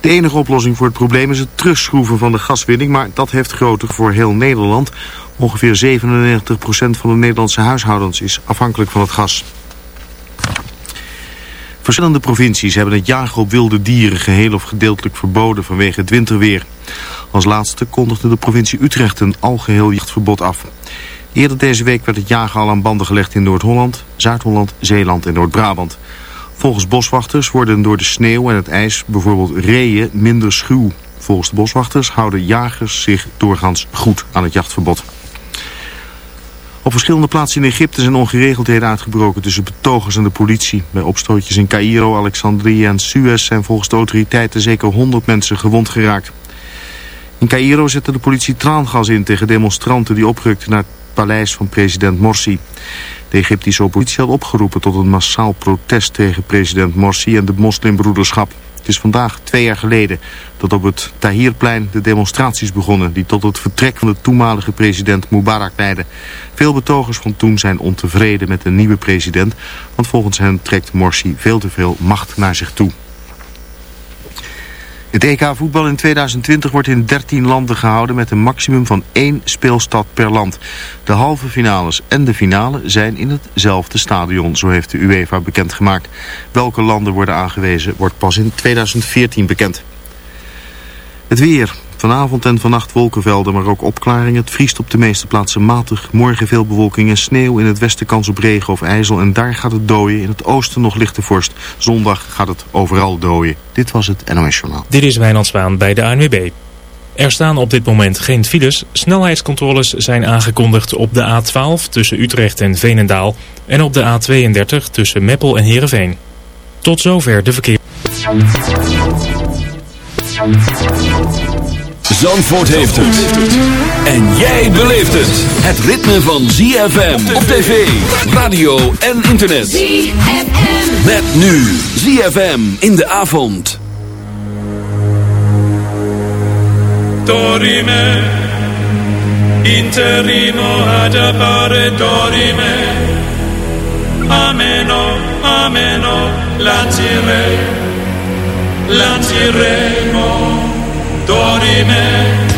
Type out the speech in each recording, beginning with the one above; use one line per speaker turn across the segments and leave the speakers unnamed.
De enige oplossing voor het probleem is het terugschroeven van de gaswinning, maar dat heeft groter voor heel Nederland. Ongeveer 97% van de Nederlandse huishoudens is afhankelijk van het gas. Verschillende provincies hebben het jagen op wilde dieren geheel of gedeeltelijk verboden vanwege het winterweer. Als laatste kondigde de provincie Utrecht een algeheel jachtverbod af. Eerder deze week werd het jagen al aan banden gelegd in Noord-Holland, Zuid-Holland, Zeeland en Noord-Brabant. Volgens boswachters worden door de sneeuw en het ijs bijvoorbeeld reeën minder schuw. Volgens de boswachters houden jagers zich doorgaans goed aan het jachtverbod. Op verschillende plaatsen in Egypte zijn ongeregeldheden uitgebroken tussen betogers en de politie. Bij opstootjes in Cairo, Alexandrië en Suez zijn volgens de autoriteiten zeker 100 mensen gewond geraakt. In Cairo zette de politie traangas in tegen demonstranten die oprukten naar paleis van president Morsi. De Egyptische oppositie had opgeroepen tot een massaal protest tegen president Morsi en de moslimbroederschap. Het is vandaag twee jaar geleden dat op het Tahrirplein de demonstraties begonnen... die tot het vertrek van de toenmalige president Mubarak leidden. Veel betogers van toen zijn ontevreden met de nieuwe president... want volgens hen trekt Morsi veel te veel macht naar zich toe. Het EK voetbal in 2020 wordt in 13 landen gehouden met een maximum van één speelstad per land. De halve finales en de finale zijn in hetzelfde stadion, zo heeft de UEFA bekendgemaakt. Welke landen worden aangewezen wordt pas in 2014 bekend. Het weer. Vanavond en vannacht wolkenvelden, maar ook opklaringen. Het vriest op de meeste plaatsen matig. Morgen veel bewolking en sneeuw. In het westen kans op regen of ijzel. En daar gaat het dooien. In het oosten nog lichte vorst. Zondag gaat het overal dooien. Dit was het NOS Journaal.
Dit is Wijnand Zwaan bij de ANWB. Er staan op dit moment geen files. Snelheidscontroles zijn aangekondigd op de A12 tussen Utrecht en Veenendaal. En op de A32 tussen Meppel en Heerenveen. Tot zover de verkeer.
Zandvoort heeft het. En jij beleeft het. Het ritme van ZFM op tv, radio en internet. ZFM. Met nu ZFM in de avond.
Dorime, interimo ad appare dorime. Ameno, ameno, lancire, lanciremo. Dorime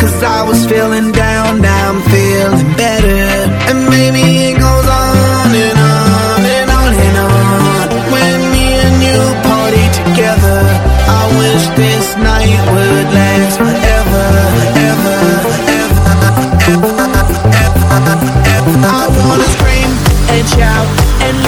Cause I was feeling down, now I'm feeling better. And maybe it goes on and on and on and on. When me and you party together, I wish this night would last forever, forever, forever, forever, forever. I wanna scream and shout and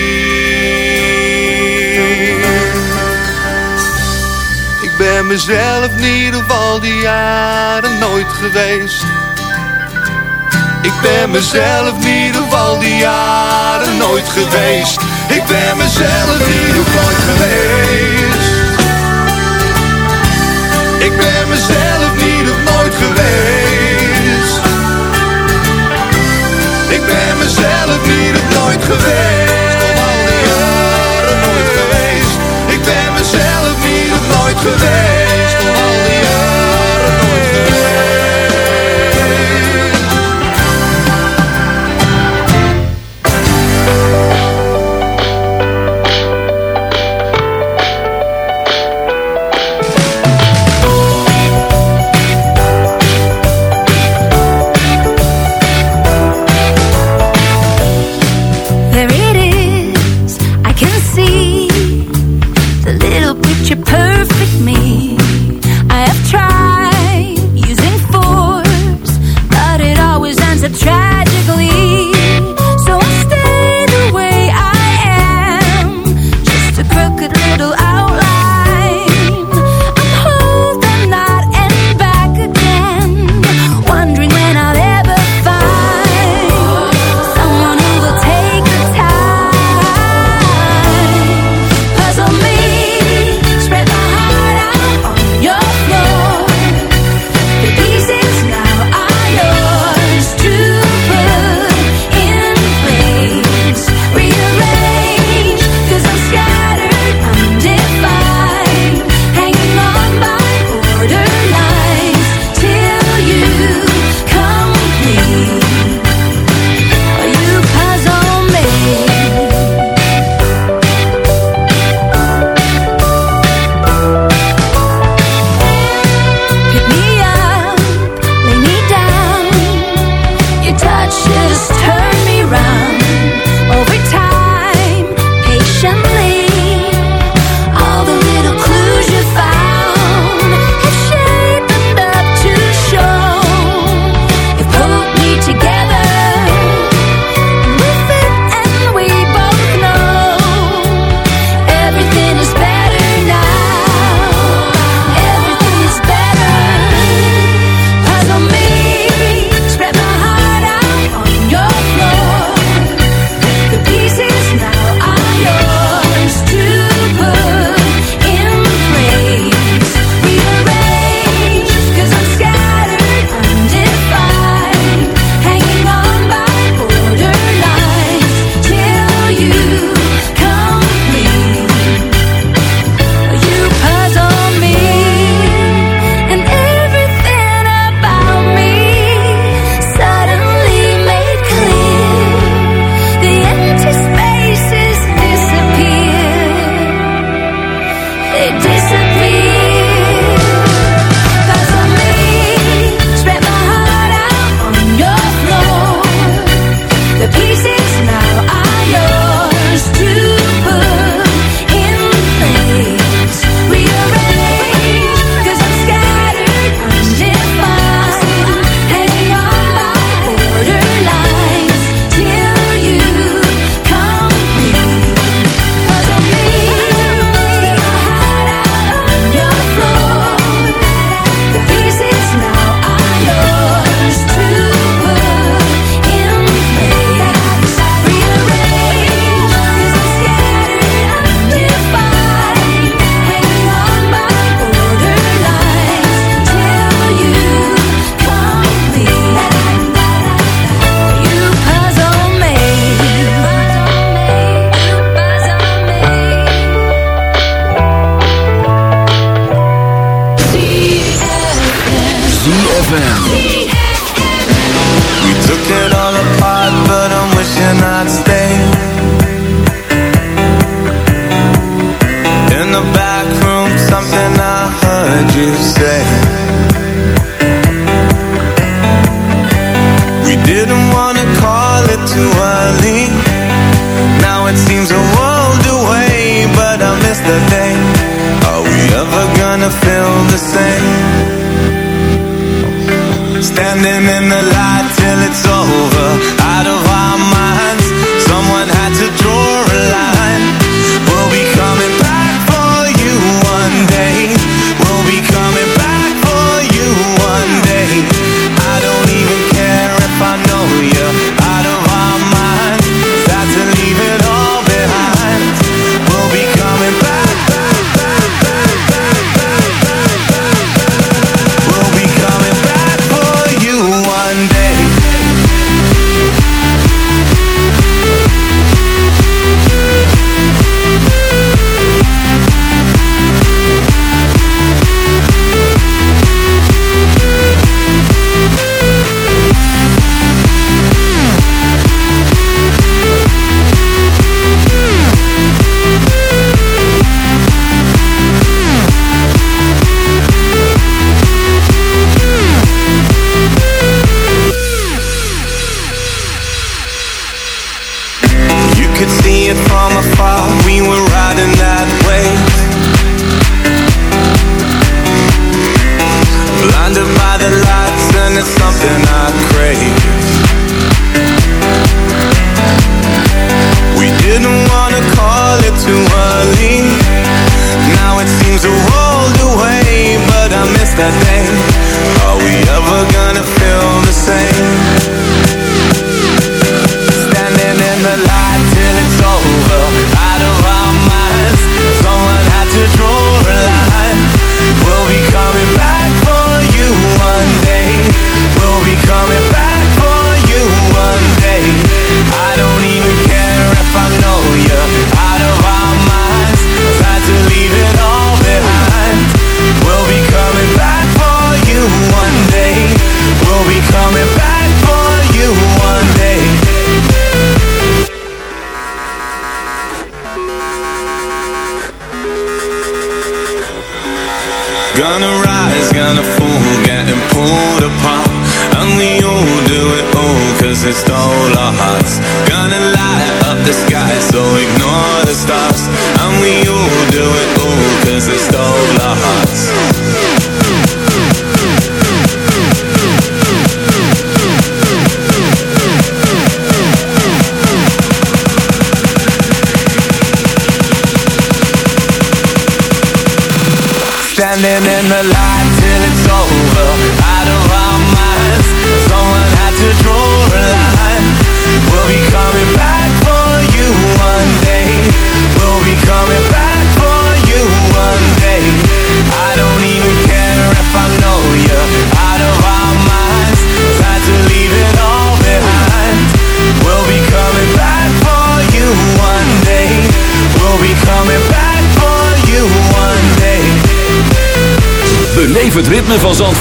Mezelf niet op al die jaren nooit geweest. Ik ben mezelf niet op al die jaren nooit geweest. Ik ben mezelf niet op nooit geweest. Ik ben mezelf niet op nooit geweest. Ik ben mezelf niet op nooit geweest. Ik ben mezelf niet op nooit geweest. Op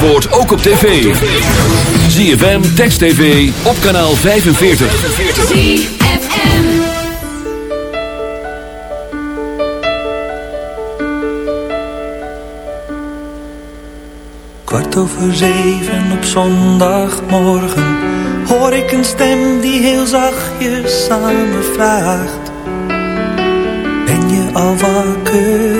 Zandvoort ook op tv. ZFM, Text TV, op kanaal 45.
ZFM.
Kwart over zeven op zondagmorgen Hoor ik een stem die heel zachtjes aan me vraagt Ben je al wakker,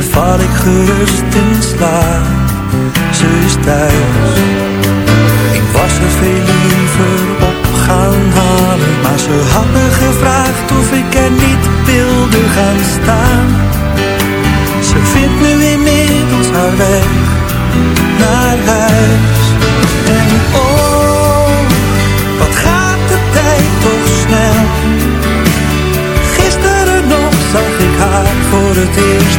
Val ik gerust in slaap, ze is thuis. Ik was er veel liever op gaan halen, maar ze had me gevraagd of ik er niet wilde gaan staan. Ze vindt nu inmiddels haar weg naar huis. En oh, wat gaat de tijd toch snel. Gisteren nog zag ik haar voor het eerst,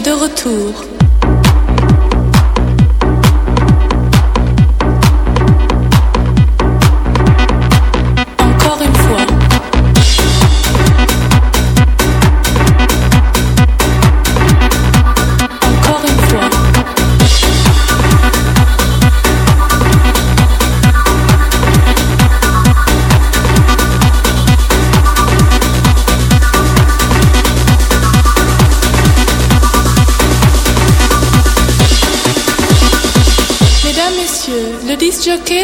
de
retour.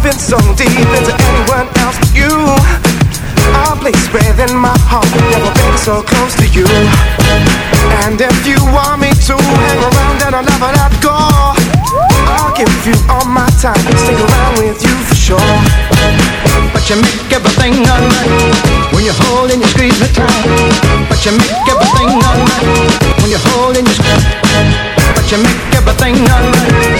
Been so deep into anyone else but you. A place within my heart, never been so close to you. And if you want me to hang around and I'll never let go, I'll give you all my time, stick around with you for sure.
But you make everything alright when you hold and you squeeze me tight. But you make everything alright when you hold and you squeeze. But you make everything alright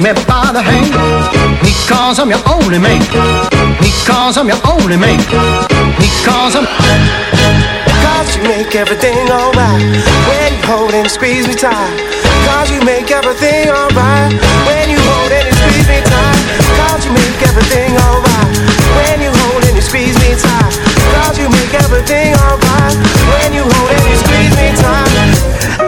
Me by the hand Because I'm your only man Because I'm your only man Because I'm
Cause you make everything alright. When you hold and squeeze me tight. Cause you make everything alright. When you hold and squeeze me tight. Cause you make everything alright. When you hold and squeeze me tight. Cause you make everything alright. When you hold and squeeze me tight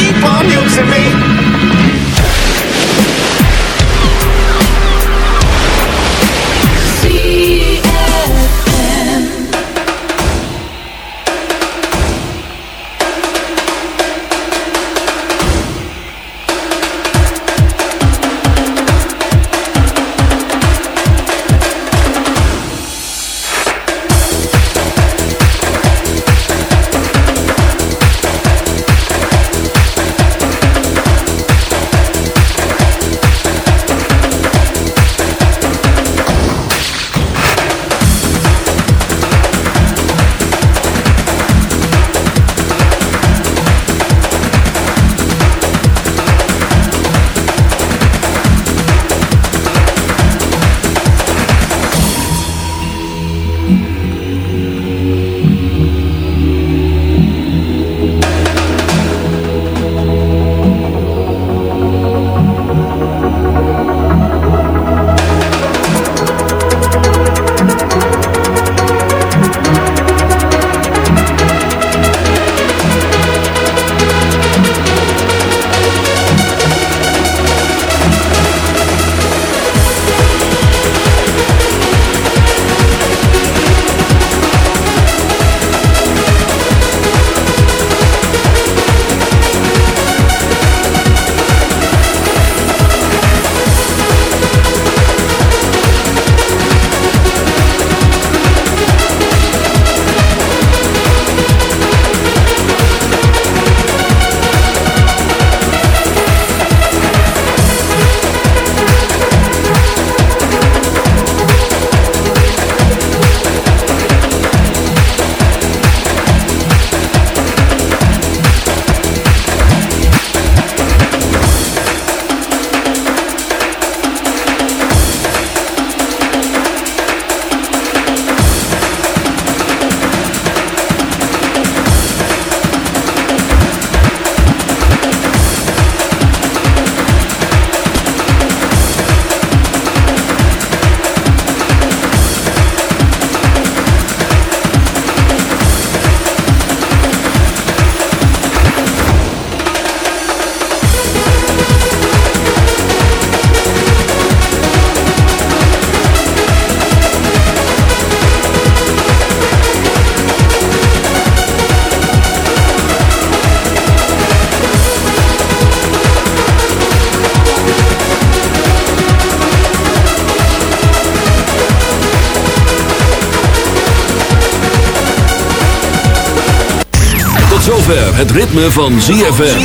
ritme van ZFM.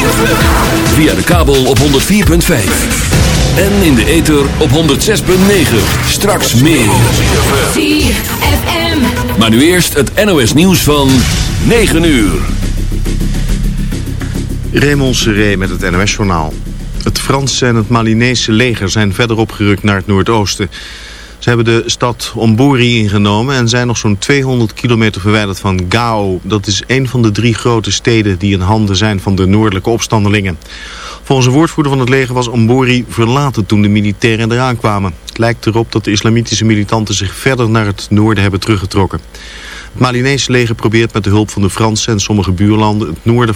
Via de kabel op 104.5. En in de ether op 106.9. Straks meer.
ZFM.
Maar nu eerst het NOS nieuws van 9 uur.
Raymond Seré met het NOS-journaal. Het Franse en het Malinese leger zijn verder opgerukt naar het noordoosten. Ze hebben de stad Ombori ingenomen en zijn nog zo'n 200 kilometer verwijderd van Gao. Dat is een van de drie grote steden die in handen zijn van de noordelijke opstandelingen. Volgens een woordvoerder van het leger was Ombori verlaten toen de militairen eraan kwamen. Het lijkt erop dat de islamitische militanten zich verder naar het noorden hebben teruggetrokken. Het Malinese leger probeert met de hulp van de Fransen en sommige buurlanden het noorden